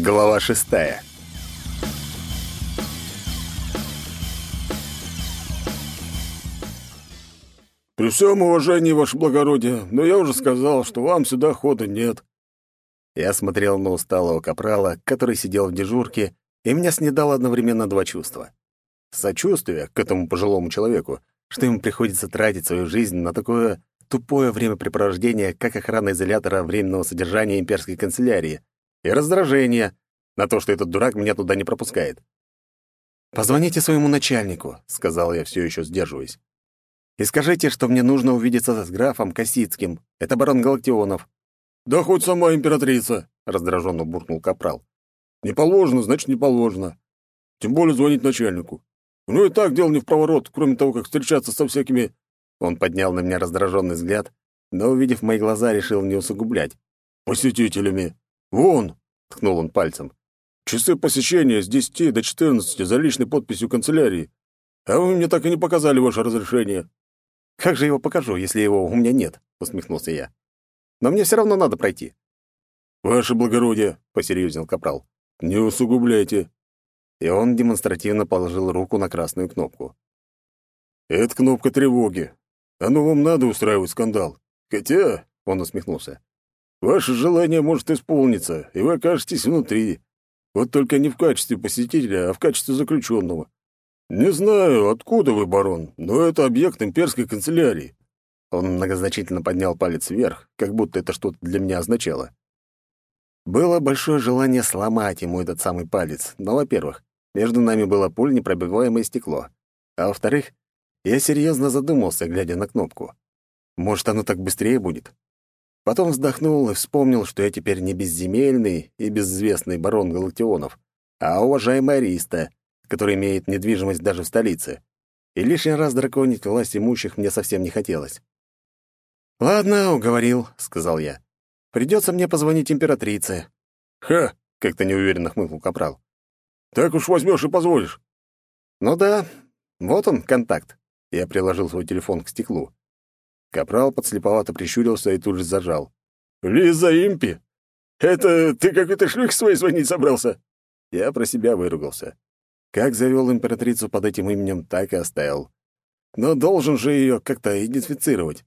Глава шестая. «При всем уважении, ваше благородие, но я уже сказал, что вам сюда хода нет». Я смотрел на усталого капрала, который сидел в дежурке, и меня снедало одновременно два чувства. Сочувствие к этому пожилому человеку, что ему приходится тратить свою жизнь на такое тупое времяпрепровождение, как охрана изолятора временного содержания имперской канцелярии, и раздражение на то, что этот дурак меня туда не пропускает. «Позвоните своему начальнику», — сказал я, все еще сдерживаясь. «И скажите, что мне нужно увидеться с графом Косицким. Это барон Галактионов». «Да хоть сама императрица», — раздраженно буркнул капрал. «Не положено, значит, не положено. Тем более звонить начальнику. У него и так дело не в проворот, кроме того, как встречаться со всякими...» Он поднял на меня раздраженный взгляд, но, увидев мои глаза, решил не усугублять. «Посетителями. Вон!» — ткнул он пальцем. «Часы посещения с 10 до 14 за личной подписью канцелярии. А вы мне так и не показали ваше разрешение». «Как же его покажу, если его у меня нет?» — усмехнулся я. «Но мне все равно надо пройти». «Ваше благородие», — посерьезнел капрал, — «не усугубляйте». И он демонстративно положил руку на красную кнопку. «Это кнопка тревоги. Оно вам надо устраивать скандал. Хотя, — он усмехнулся, — ваше желание может исполниться, и вы окажетесь внутри. Вот только не в качестве посетителя, а в качестве заключенного. Не знаю, откуда вы, барон, но это объект имперской канцелярии». Он многозначительно поднял палец вверх, как будто это что-то для меня означало. Было большое желание сломать ему этот самый палец, но, во-первых, между нами было пуль непробиваемое стекло, а во-вторых, я серьезно задумался, глядя на кнопку. Может, оно так быстрее будет? Потом вздохнул и вспомнил, что я теперь не безземельный и безызвестный барон Галактионов, а уважаемый Ариста, который имеет недвижимость даже в столице. И лишний раз драконить власть имущих мне совсем не хотелось. «Ладно, уговорил», — сказал я. «Придется мне позвонить императрице». «Ха!» — как-то неуверенно хмыкнул Капрал. «Так уж возьмешь и позволишь». «Ну да, вот он, контакт». Я приложил свой телефон к стеклу. Капрал подслеповато прищурился и тут же зажал. «Лиза Импи? Это ты какой-то шлюх своей звонить собрался?» Я про себя выругался. Как завел императрицу под этим именем, так и оставил. Но должен же ее как-то идентифицировать.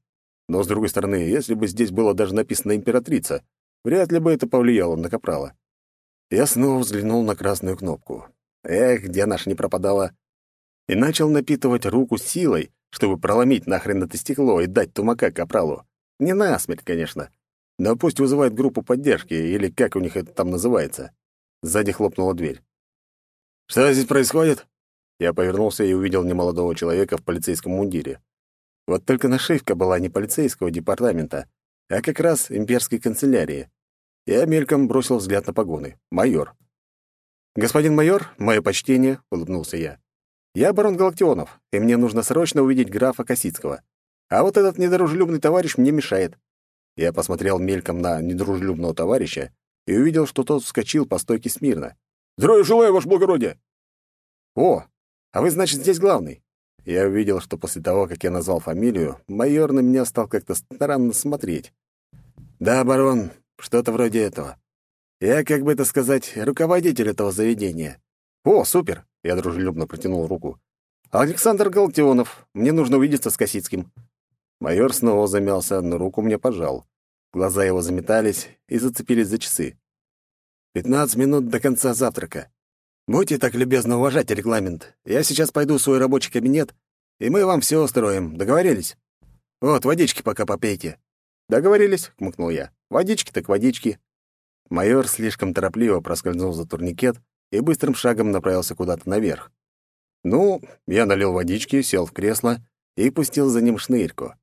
Но, с другой стороны, если бы здесь было даже написано «императрица», вряд ли бы это повлияло на Капрала. Я снова взглянул на красную кнопку. Эх, где наш не пропадала и начал напитывать руку силой, чтобы проломить нахрен это стекло и дать тумака капралу. Не насмерть, конечно, но пусть вызывает группу поддержки, или как у них это там называется. Сзади хлопнула дверь. «Что здесь происходит?» Я повернулся и увидел немолодого человека в полицейском мундире. Вот только нашивка была не полицейского департамента, а как раз имперской канцелярии. Я мельком бросил взгляд на погоны. Майор. «Господин майор, мое почтение», — улыбнулся я. Я барон Галактионов, и мне нужно срочно увидеть графа Косицкого. А вот этот недружелюбный товарищ мне мешает». Я посмотрел мельком на недружелюбного товарища и увидел, что тот вскочил по стойке смирно. «Здравия желаю, ваше благородие!» «О, а вы, значит, здесь главный?» Я увидел, что после того, как я назвал фамилию, майор на меня стал как-то странно смотреть. «Да, барон, что-то вроде этого. Я, как бы это сказать, руководитель этого заведения». «О, супер! Я дружелюбно протянул руку. «Александр Галтионов. Мне нужно увидеться с Косицким». Майор снова замялся, но руку мне пожал. Глаза его заметались и зацепились за часы. «Пятнадцать минут до конца завтрака. Будьте так любезны уважать регламент. Я сейчас пойду в свой рабочий кабинет, и мы вам все устроим. Договорились? Вот, водички пока попейте». «Договорились», — хмыкнул я. «Водички так водички». Майор слишком торопливо проскользнул за турникет, и быстрым шагом направился куда-то наверх. Ну, я налил водички, сел в кресло и пустил за ним шнырьку.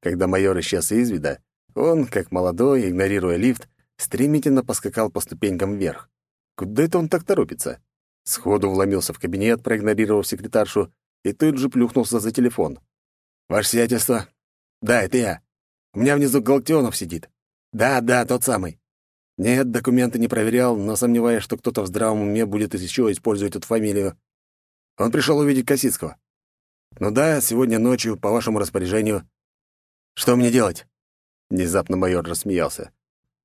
Когда майор исчез из вида, он, как молодой, игнорируя лифт, стремительно поскакал по ступенькам вверх. Куда это он так торопится? Сходу вломился в кабинет, проигнорировав секретаршу, и тут же плюхнулся за телефон. «Ваше сиятельство?» «Да, это я. У меня внизу Галактионов сидит». «Да, да, тот самый. Нет, документы не проверял, но сомневаюсь, что кто-то в здравом уме будет еще использовать эту фамилию. Он пришел увидеть Косицкого. Ну да, сегодня ночью, по вашему распоряжению. Что мне делать? Внезапно майор рассмеялся.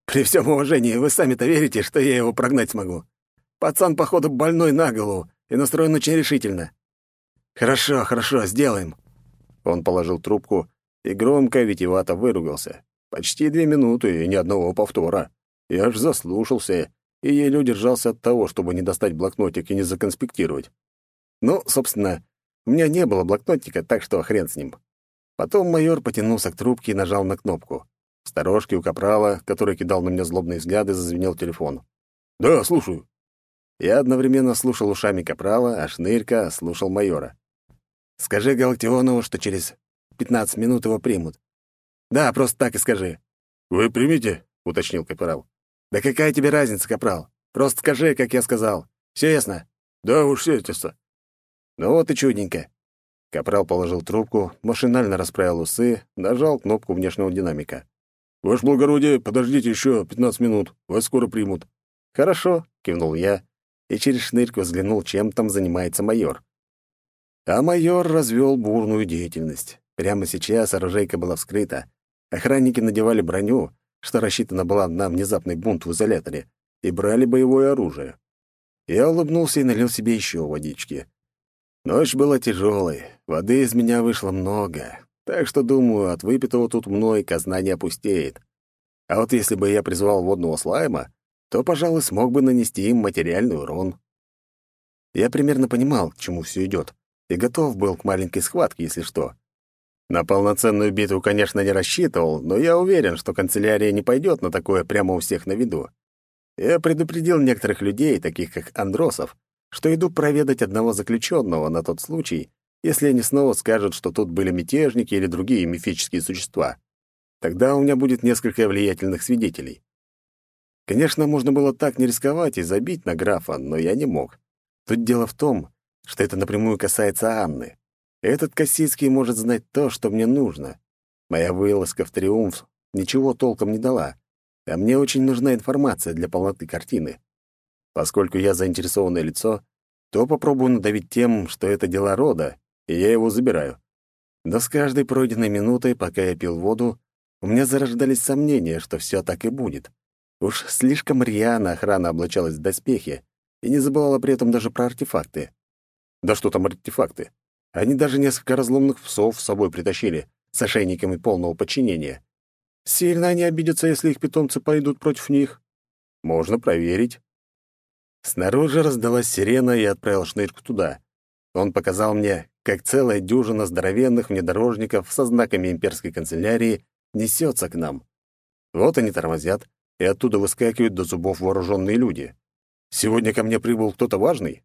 При всем уважении, вы сами-то верите, что я его прогнать смогу? Пацан, походу, больной на голову и настроен очень решительно. Хорошо, хорошо, сделаем. Он положил трубку и громко, витиевато выругался. Почти две минуты и ни одного повтора. Я аж заслушался и еле удержался от того, чтобы не достать блокнотик и не законспектировать. Ну, собственно, у меня не было блокнотика, так что хрен с ним. Потом майор потянулся к трубке и нажал на кнопку. В сторожке у капрала, который кидал на меня злобные взгляды, зазвенел телефон. «Да, слушаю». Я одновременно слушал ушами капрала, а Шнырька слушал майора. «Скажи Галактионову, что через пятнадцать минут его примут». «Да, просто так и скажи». «Вы примите?» — уточнил капрал. «Да какая тебе разница, капрал? Просто скажи, как я сказал. Все ясно?» «Да уж, естественно». «Ну вот и чудненько». Капрал положил трубку, машинально расправил усы, нажал кнопку внешнего динамика. «Ваше благородие, подождите еще пятнадцать минут, вас скоро примут». «Хорошо», — кивнул я, и через шнырьку взглянул, чем там занимается майор. А майор развел бурную деятельность. Прямо сейчас оружейка была вскрыта. Охранники надевали броню, что рассчитана была на внезапный бунт в изоляторе, и брали боевое оружие. Я улыбнулся и налил себе еще водички. Ночь была тяжелой, воды из меня вышло много, так что, думаю, от выпитого тут мной казна не опустеет. А вот если бы я призвал водного слайма, то, пожалуй, смог бы нанести им материальный урон. Я примерно понимал, к чему все идет, и готов был к маленькой схватке, если что. На полноценную битву, конечно, не рассчитывал, но я уверен, что канцелярия не пойдет на такое прямо у всех на виду. Я предупредил некоторых людей, таких как Андросов, что иду проведать одного заключенного на тот случай, если они снова скажут, что тут были мятежники или другие мифические существа. Тогда у меня будет несколько влиятельных свидетелей. Конечно, можно было так не рисковать и забить на графа, но я не мог. Тут дело в том, что это напрямую касается Анны. Этот Косицкий может знать то, что мне нужно. Моя вылазка в «Триумф» ничего толком не дала, а мне очень нужна информация для полноты картины. Поскольку я заинтересованное лицо, то попробую надавить тем, что это дела рода, и я его забираю. Но с каждой пройденной минутой, пока я пил воду, у меня зарождались сомнения, что все так и будет. Уж слишком рьяно охрана облачалась в доспехи и не забывала при этом даже про артефакты. Да что там артефакты? Они даже несколько разломных псов с собой притащили, с ошейниками полного подчинения. Сильно они обидятся, если их питомцы пойдут против них. Можно проверить. Снаружи раздалась сирена, и отправил шнырьку туда. Он показал мне, как целая дюжина здоровенных внедорожников со знаками имперской канцелярии несется к нам. Вот они тормозят, и оттуда выскакивают до зубов вооруженные люди. Сегодня ко мне прибыл кто-то важный.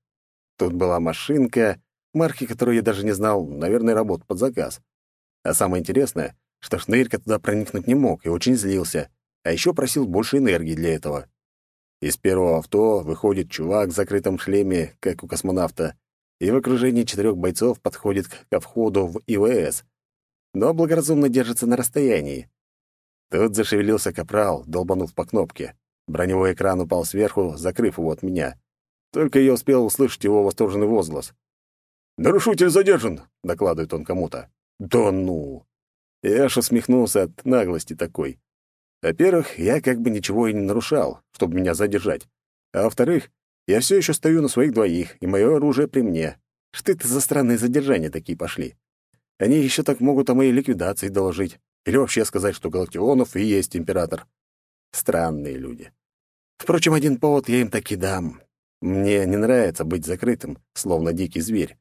Тут была машинка, марки которую я даже не знал, наверное, работ под заказ. А самое интересное, что Шнырька туда проникнуть не мог и очень злился, а еще просил больше энергии для этого. Из первого авто выходит чувак в закрытом шлеме, как у космонавта, и в окружении четырех бойцов подходит ко входу в ИВС, но благоразумно держится на расстоянии. Тут зашевелился капрал, долбанув по кнопке. Броневой экран упал сверху, закрыв его от меня. Только я успел услышать его восторженный возглас. «Нарушитель задержан!» — докладывает он кому-то. «Да ну!» Я аж усмехнулся от наглости такой. Во-первых, я как бы ничего и не нарушал, чтобы меня задержать. А во-вторых, я все еще стою на своих двоих, и мое оружие при мне. Что это за странные задержания такие пошли? Они еще так могут о моей ликвидации доложить. Или вообще сказать, что Галактионов и есть император. Странные люди. Впрочем, один повод я им таки дам. Мне не нравится быть закрытым, словно дикий зверь.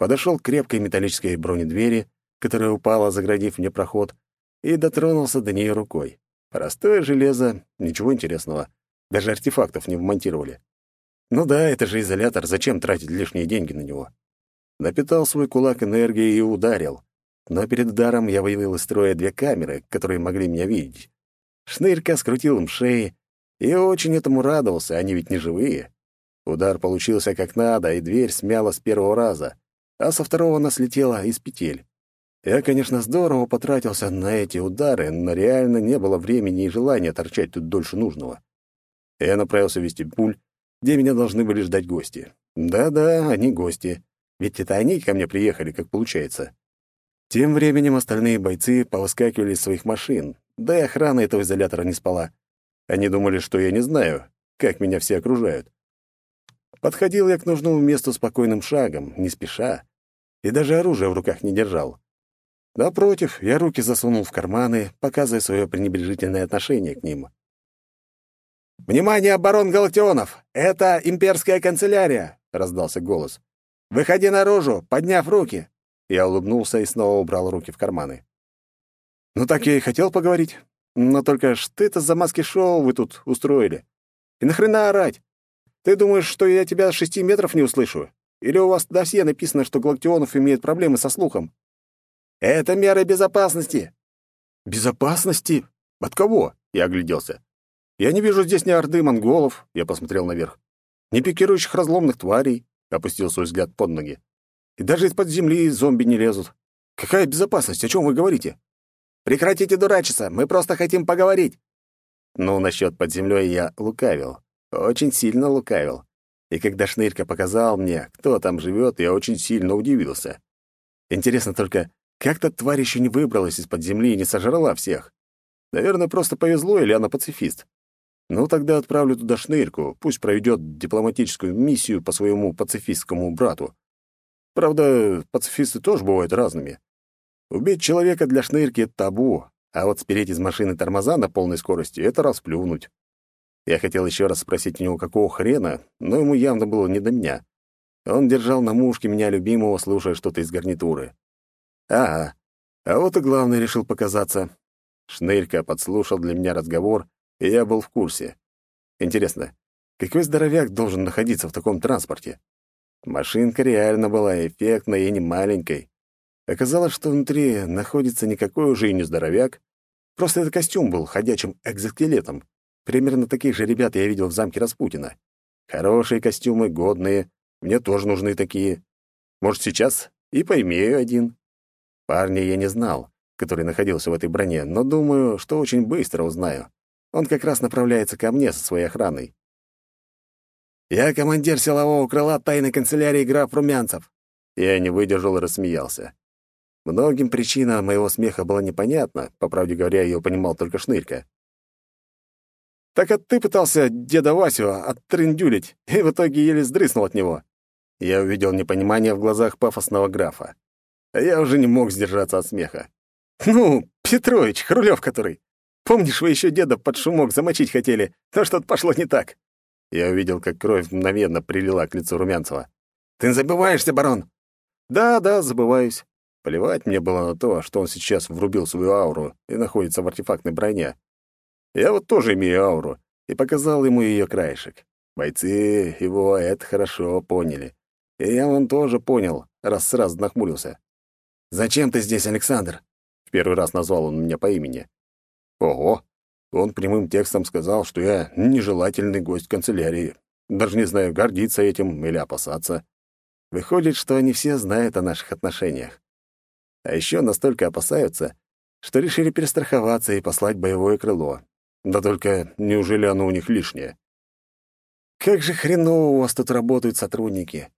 Подошел к крепкой металлической бронедвери, которая упала, заградив мне проход, и дотронулся до нее рукой. Простое железо, ничего интересного. Даже артефактов не вмонтировали. Ну да, это же изолятор, зачем тратить лишние деньги на него? Напитал свой кулак энергией и ударил. Но перед ударом я вывел из строя две камеры, которые могли меня видеть. Шнырька скрутил им шеи, и очень этому радовался, они ведь не живые. Удар получился как надо, и дверь смяла с первого раза, а со второго она слетела из петель. Я, конечно, здорово потратился на эти удары, но реально не было времени и желания торчать тут дольше нужного. Я направился в вестибюль, где меня должны были ждать гости. Да-да, они гости. Ведь это они ко мне приехали, как получается. Тем временем остальные бойцы повыскакивали из своих машин, да и охрана этого изолятора не спала. Они думали, что я не знаю, как меня все окружают. Подходил я к нужному месту спокойным шагом, не спеша, и даже оружие в руках не держал. Напротив, я руки засунул в карманы, показывая свое пренебрежительное отношение к ним. «Внимание, барон Галактионов! Это имперская канцелярия!» — раздался голос. «Выходи наружу, подняв руки!» Я улыбнулся и снова убрал руки в карманы. «Ну так я и хотел поговорить. Но только что это за маски-шоу вы тут устроили? И нахрена орать? Ты думаешь, что я тебя с шести метров не услышу? Или у вас до все написано, что Галактионов имеет проблемы со слухом?» «Это меры безопасности!» «Безопасности? От кого?» — я огляделся. «Я не вижу здесь ни орды монголов», — я посмотрел наверх, «ни пикирующих разломных тварей», — опустил свой взгляд под ноги. «И даже из-под земли зомби не лезут. Какая безопасность? О чем вы говорите?» «Прекратите дурачиться, мы просто хотим поговорить». Ну, насчет под землей я лукавил. Очень сильно лукавил. И когда Шнырька показал мне, кто там живет, я очень сильно удивился. Интересно только, как то тварь еще не выбралась из-под земли и не сожрала всех? Наверное, просто повезло, или она пацифист. Ну, тогда отправлю туда Шнырьку, пусть проведет дипломатическую миссию по своему пацифистскому брату. Правда, пацифисты тоже бывают разными. Убить человека для Шнырьки — табу, а вот спереть из машины тормоза на полной скорости — это расплюнуть. Я хотел еще раз спросить у него, какого хрена, но ему явно было не до меня. Он держал на мушке меня любимого, слушая что-то из гарнитуры. Ага, а вот и главное решил показаться. Шнырька подслушал для меня разговор и я был в курсе. Интересно, какой здоровяк должен находиться в таком транспорте? Машинка реально была эффектной и не маленькой. Оказалось, что внутри находится никакой уже и не здоровяк, просто этот костюм был ходячим экзоскелетом. Примерно таких же ребят я видел в замке Распутина. Хорошие костюмы, годные, мне тоже нужны такие. Может, сейчас и поимею один. Парня я не знал, который находился в этой броне, но думаю, что очень быстро узнаю. Он как раз направляется ко мне со своей охраной. «Я командир силового крыла тайной канцелярии граф Румянцев». Я не выдержал и рассмеялся. Многим причина моего смеха была непонятна, по правде говоря, ее понимал только Шнырька. «Так а ты пытался деда Васю оттрындюлить, и в итоге еле сдрыснул от него». Я увидел непонимание в глазах пафосного графа. Я уже не мог сдержаться от смеха. «Ну, Петрович, Хрулев который. Помнишь, вы еще деда под шумок замочить хотели, но что-то пошло не так». Я увидел, как кровь мгновенно прилила к лицу Румянцева. «Ты забываешься, барон?» «Да, да, забываюсь. Плевать мне было на то, что он сейчас врубил свою ауру и находится в артефактной броне. Я вот тоже имею ауру и показал ему ее краешек. Бойцы его это хорошо поняли. И я он тоже понял, раз сразу нахмурился. «Зачем ты здесь, Александр?» В первый раз назвал он меня по имени. Ого! Он прямым текстом сказал, что я нежелательный гость канцелярии. Даже не знаю, гордиться этим или опасаться. Выходит, что они все знают о наших отношениях. А еще настолько опасаются, что решили перестраховаться и послать боевое крыло. Да только неужели оно у них лишнее? Как же хреново у вас тут работают сотрудники.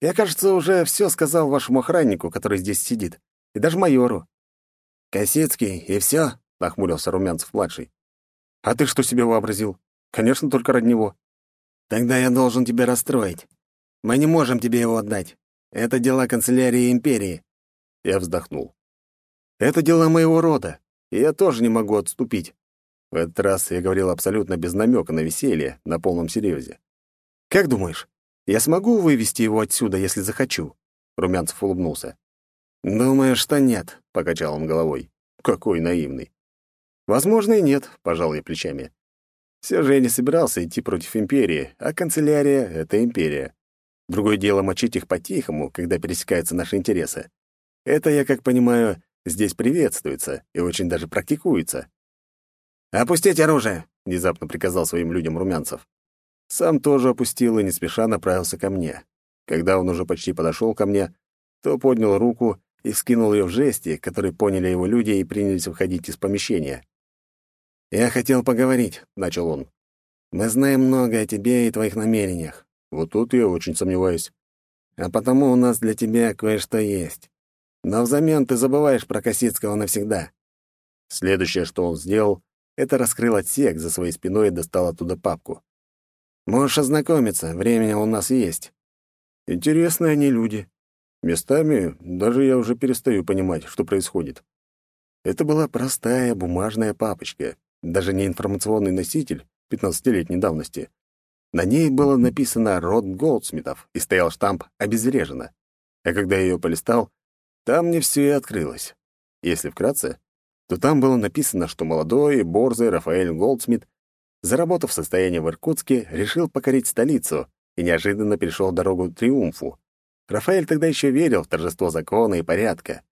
Я, кажется, уже все сказал вашему охраннику, который здесь сидит, и даже майору. Косицкий, и все? — нахмурился Румянцев-младший. «А ты что себе вообразил? Конечно, только ради него». «Тогда я должен тебя расстроить. Мы не можем тебе его отдать. Это дела канцелярии империи». Я вздохнул. «Это дела моего рода, и я тоже не могу отступить». В этот раз я говорил абсолютно без намека на веселье, на полном серьезе. «Как думаешь, я смогу вывести его отсюда, если захочу?» Румянцев улыбнулся. «Думаю, что нет», — покачал он головой. «Какой наивный. Возможно, и нет, пожал я плечами. Все же я не собирался идти против империи, а канцелярия — это империя. Другое дело мочить их по-тихому, когда пересекаются наши интересы. Это, я как понимаю, здесь приветствуется и очень даже практикуется. «Опустить оружие!» — внезапно приказал своим людям румянцев. Сам тоже опустил и не спеша направился ко мне. Когда он уже почти подошел ко мне, то поднял руку и скинул ее в жесте, который поняли его люди и принялись выходить из помещения. «Я хотел поговорить», — начал он. «Мы знаем много о тебе и твоих намерениях. Вот тут я очень сомневаюсь. А потому у нас для тебя кое-что есть. Но взамен ты забываешь про Косицкого навсегда». Следующее, что он сделал, это раскрыл отсек за своей спиной и достал оттуда папку. «Можешь ознакомиться, времени у нас есть». Интересные они люди. Местами даже я уже перестаю понимать, что происходит. Это была простая бумажная папочка, даже не информационный носитель 15-летней давности. На ней было написано «Род Голдсмитов» и стоял штамп «Обезврежено». А когда я ее полистал, там мне все и открылось. Если вкратце, то там было написано, что молодой и борзый Рафаэль Голдсмит, заработав состояние в Иркутске, решил покорить столицу и неожиданно перешел дорогу к триумфу. Рафаэль тогда еще верил в торжество закона и порядка.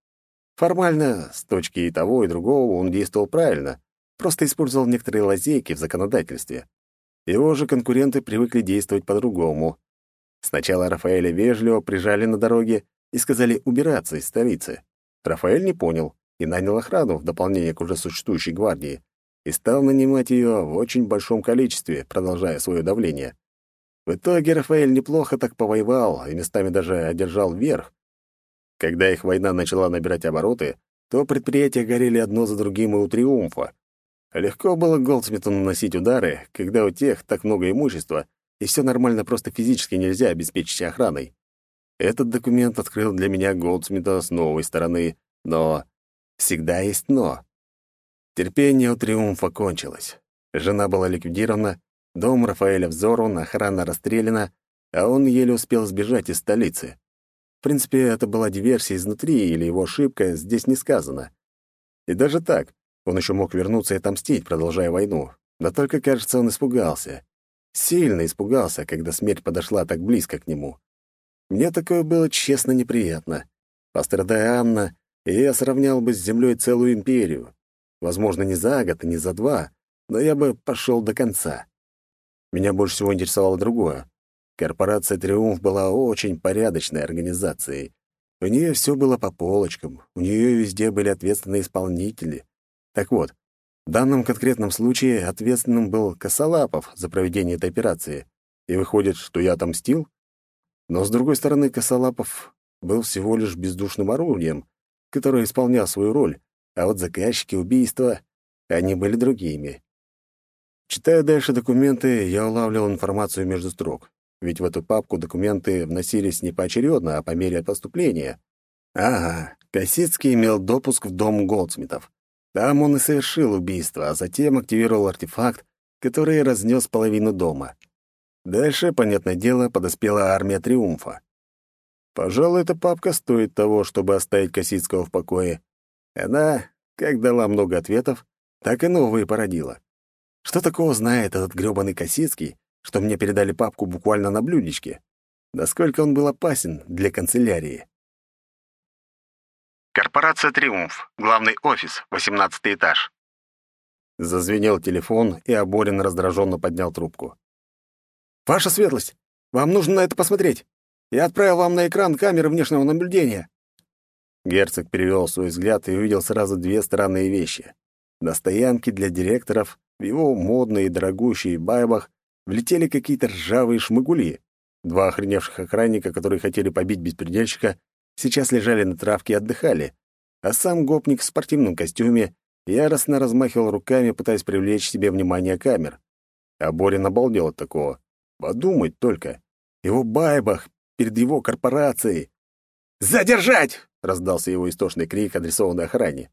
Формально, с точки и того, и другого, он действовал правильно, просто использовал некоторые лазейки в законодательстве. Его же конкуренты привыкли действовать по-другому. Сначала Рафаэля вежливо прижали на дороге и сказали убираться из столицы. Рафаэль не понял и нанял охрану в дополнение к уже существующей гвардии и стал нанимать ее в очень большом количестве, продолжая свое давление. В итоге Рафаэль неплохо так повоевал и местами даже одержал верх. Когда их война начала набирать обороты, то предприятия горели одно за другим и у триумфа. Легко было Голдсмиту наносить удары, когда у тех так много имущества, и все нормально просто физически нельзя обеспечить охраной. Этот документ открыл для меня Голдсмита с новой стороны, но всегда есть «но». Терпение у триумфа кончилось. Жена была ликвидирована, Дом Рафаэля взорван, охрана расстреляна, а он еле успел сбежать из столицы. В принципе, это была диверсия изнутри или его ошибка, здесь не сказано. И даже так, он еще мог вернуться и отомстить, продолжая войну. Да только, кажется, он испугался. Сильно испугался, когда смерть подошла так близко к нему. Мне такое было честно неприятно. Пострадая Анна, и я сравнял бы с землей целую империю. Возможно, не за год и не за два, но я бы пошел до конца. Меня больше всего интересовало другое. Корпорация «Триумф» была очень порядочной организацией. У нее все было по полочкам, у нее везде были ответственные исполнители. Так вот, в данном конкретном случае ответственным был Косолапов за проведение этой операции. И выходит, что я отомстил? Но, с другой стороны, Косолапов был всего лишь бездушным орудием, которое исполнял свою роль, а вот заказчики убийства, они были другими. Читая дальше документы, я улавливал информацию между строк. Ведь в эту папку документы вносились не поочередно, а по мере поступления. Ага, Косицкий имел допуск в дом Голдсмитов. Там он и совершил убийство, а затем активировал артефакт, который разнес половину дома. Дальше, понятное дело, подоспела армия Триумфа. Пожалуй, эта папка стоит того, чтобы оставить Косицкого в покое. Она, как дала много ответов, так и новые породила. Что такого знает этот грёбаный Косицкий, что мне передали папку буквально на блюдечке? Насколько он был опасен для канцелярии? Корпорация «Триумф», главный офис, 18 этаж. Зазвенел телефон, и Аборин раздраженно поднял трубку. «Ваша светлость, вам нужно на это посмотреть. Я отправил вам на экран камеры внешнего наблюдения». Герцог перевел свой взгляд и увидел сразу две странные вещи. На стоянке для директоров в его модные и дорогущие байбах влетели какие-то ржавые шмыгули. Два охреневших охранника, которые хотели побить беспредельщика, сейчас лежали на травке и отдыхали, а сам гопник в спортивном костюме яростно размахивал руками, пытаясь привлечь себе внимание камер. А Борин обалдел от такого. Подумать только. Его байбах перед его корпорацией. «Задержать!» — раздался его истошный крик, адресованный охране.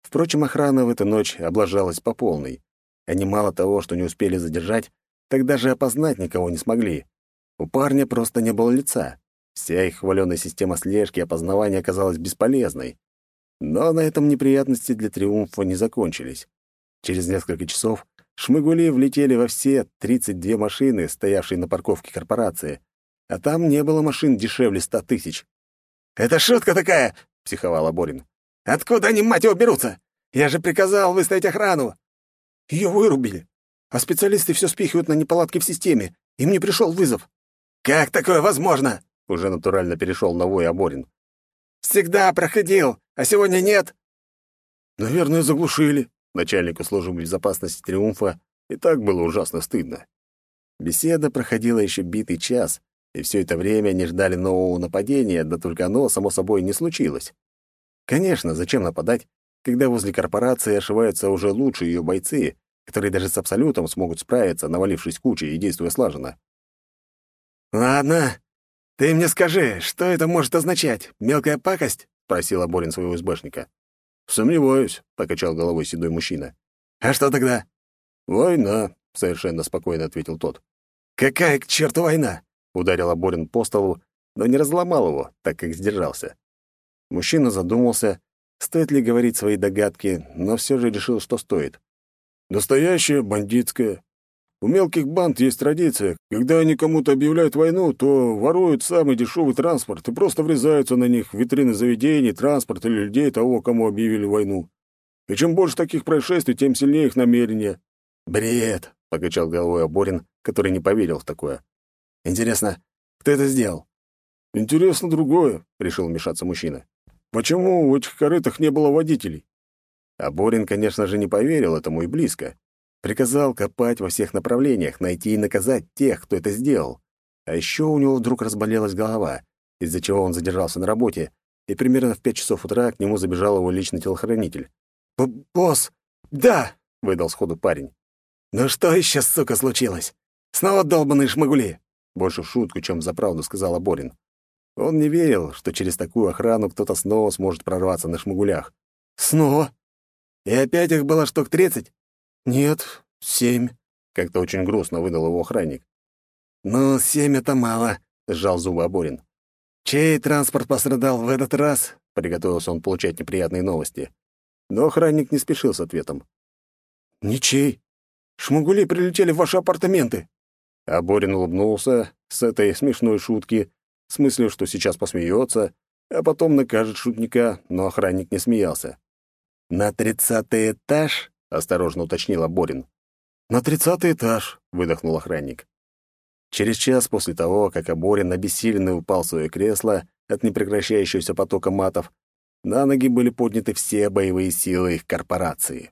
Впрочем, охрана в эту ночь облажалась по полной. Они мало того, что не успели задержать, так даже опознать никого не смогли. У парня просто не было лица. Вся их хваленая система слежки и опознавания оказалась бесполезной. Но на этом неприятности для Триумфа не закончились. Через несколько часов шмыгули влетели во все 32 машины, стоявшие на парковке корпорации. А там не было машин дешевле ста тысяч. «Это шутка такая!» — психовал Аборин. «Откуда они, мать его, берутся? Я же приказал выставить охрану!» Ее вырубили. А специалисты все спихивают на неполадки в системе. Им не пришел вызов. «Как такое возможно?» — уже натурально перешел на вой Аборин. «Всегда проходил, а сегодня нет». «Наверное, заглушили». Начальнику службы безопасности «Триумфа» и так было ужасно стыдно. Беседа проходила еще битый час, и все это время они ждали нового нападения, да только оно, само собой, не случилось. Конечно, зачем нападать, когда возле корпорации ошиваются уже лучшие ее бойцы, которые даже с Абсолютом смогут справиться, навалившись кучей и действуя слаженно. «Ладно, ты мне скажи, что это может означать? Мелкая пакость?» — спросил Борин своего избэшника. «Сомневаюсь», — покачал головой седой мужчина. «А что тогда?» «Война», — совершенно спокойно ответил тот. «Какая к черту война?» — ударил Борин по столу, но не разломал его, так как сдержался. Мужчина задумался, стоит ли говорить свои догадки, но все же решил, что стоит. «Настоящая бандитская. У мелких банд есть традиция. Когда они кому-то объявляют войну, то воруют самый дешевый транспорт и просто врезаются на них в витрины заведений, транспорт или людей того, кому объявили войну. И чем больше таких происшествий, тем сильнее их намерения». «Бред!» — покачал головой Аборин, который не поверил в такое. «Интересно, кто это сделал?» «Интересно другое», — решил вмешаться мужчина. «Почему в этих корытах не было водителей?» А Борин, конечно же, не поверил этому и близко. Приказал копать во всех направлениях, найти и наказать тех, кто это сделал. А еще у него вдруг разболелась голова, из-за чего он задержался на работе, и примерно в пять часов утра к нему забежал его личный телохранитель. «Босс, да!» — выдал сходу парень. «Ну что еще, сука, случилось? Снова долбаные шмагули!» Больше в шутку, чем за правду, сказал Борин. Он не верил, что через такую охрану кто-то снова сможет прорваться на шмагулях. «Снова? И опять их было штук тридцать?» «Нет, семь», — как-то очень грустно выдал его охранник. «Ну, семь — это мало», — сжал зубы Аборин. «Чей транспорт пострадал в этот раз?» — приготовился он получать неприятные новости. Но охранник не спешил с ответом. «Ничей. Шмугули прилетели в ваши апартаменты». Аборин улыбнулся с этой смешной шутки, с мыслью, что сейчас посмеется, а потом накажет шутника, но охранник не смеялся. «На тридцатый этаж?» — осторожно уточнила Борин. «На тридцатый этаж», — выдохнул охранник. Через час после того, как Аборин обессиленный упал в свое кресло от непрекращающегося потока матов, на ноги были подняты все боевые силы их корпорации.